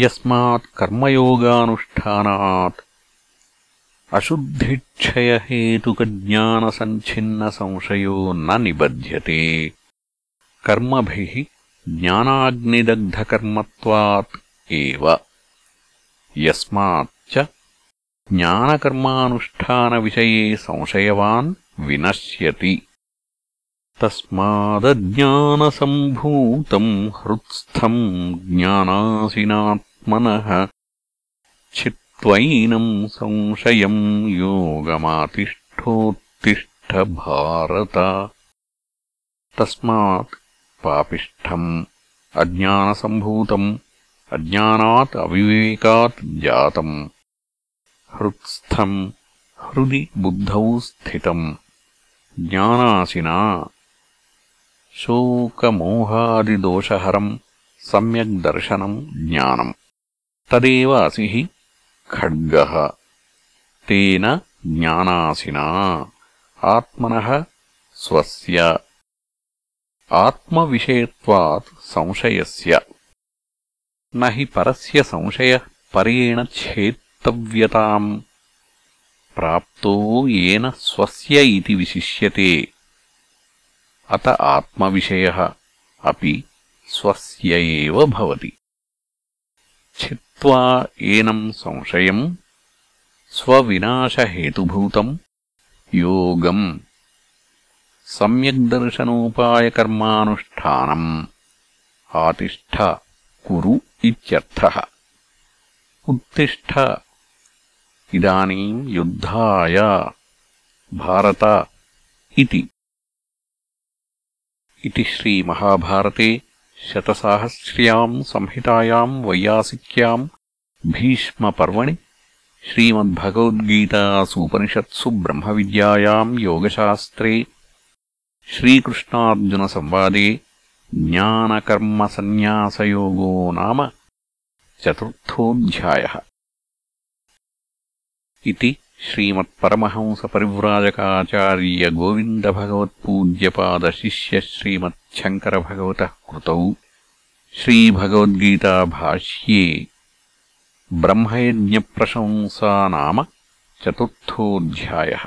यस्मात् कर्मयोगानुष्ठानात् अशुद्धिक्षयहेतुकज्ञानसञ्छिन्नसंशयो न निबध्यते कर्मभिः ज्ञानाग्निदग्धकर्मत्वात् एव यस्माच्च ज्ञानकर्मानुष्ठानविषये संशयवान् विनश्यति तस्मादज्ञानसम्भूतम् हृत्स्थम् ज्ञानासिनात्मनः छित्त्वैनम् संशयम् योगमातिष्ठोत्तिष्ठभारत तस्मात् पापिष्ठम् अज्ञानसम्भूतम् अज्ञानात् अविवेकात् जातम् हृत्स्थम् हृदि बुद्धौ स्थितम् ज्ञानासिना शोकमोहादिदोषहरम् सम्यग्दर्शनम् ज्ञानम् तदेव असिः खड्गः तेन ज्ञानासिना आत्मनः स्वस्य आत्मविषयत्वात् संशयस्य न हि परस्य संशयः परेण छेत्तव्यताम् प्राप्तो येन स्वस्य इति विशिष्यते అత ఆత్మవిషయः अपि स्वस्य एव भवति छित्त्वा एनम् संशयम् स्वविनाशहेतुभूतम् योगम् सम्यग्दर्शनोपायकर्मानुष्ठानम् ఆతిష్ట కురు ఇత్యర్థః ఉత్తిష్ట ఇదానీం యుద్ధాయ భారత ఇతి इति श्री श्रीमहाभारते शतसाहस्र्याम् संहितायाम् वैयासिक्याम् भीष्मपर्वणि श्रीमद्भगवद्गीतासु उपनिषत्सु ब्रह्मविद्यायाम् योगशास्त्रे श्रीकृष्णार्जुनसंवादे ज्ञानकर्मसन्न्यासयोगो नाम चतुर्थोऽध्यायः इति श्रीमत्परमहंसपरिव्राजकाचार्यगोविन्दभगवत्पूज्यपादशिष्यः श्रीमच्छङ्करभगवतः कृतौ श्रीभगवद्गीताभाष्ये ब्रह्मयज्ञप्रशंसा नाम चतुर्थोऽध्यायः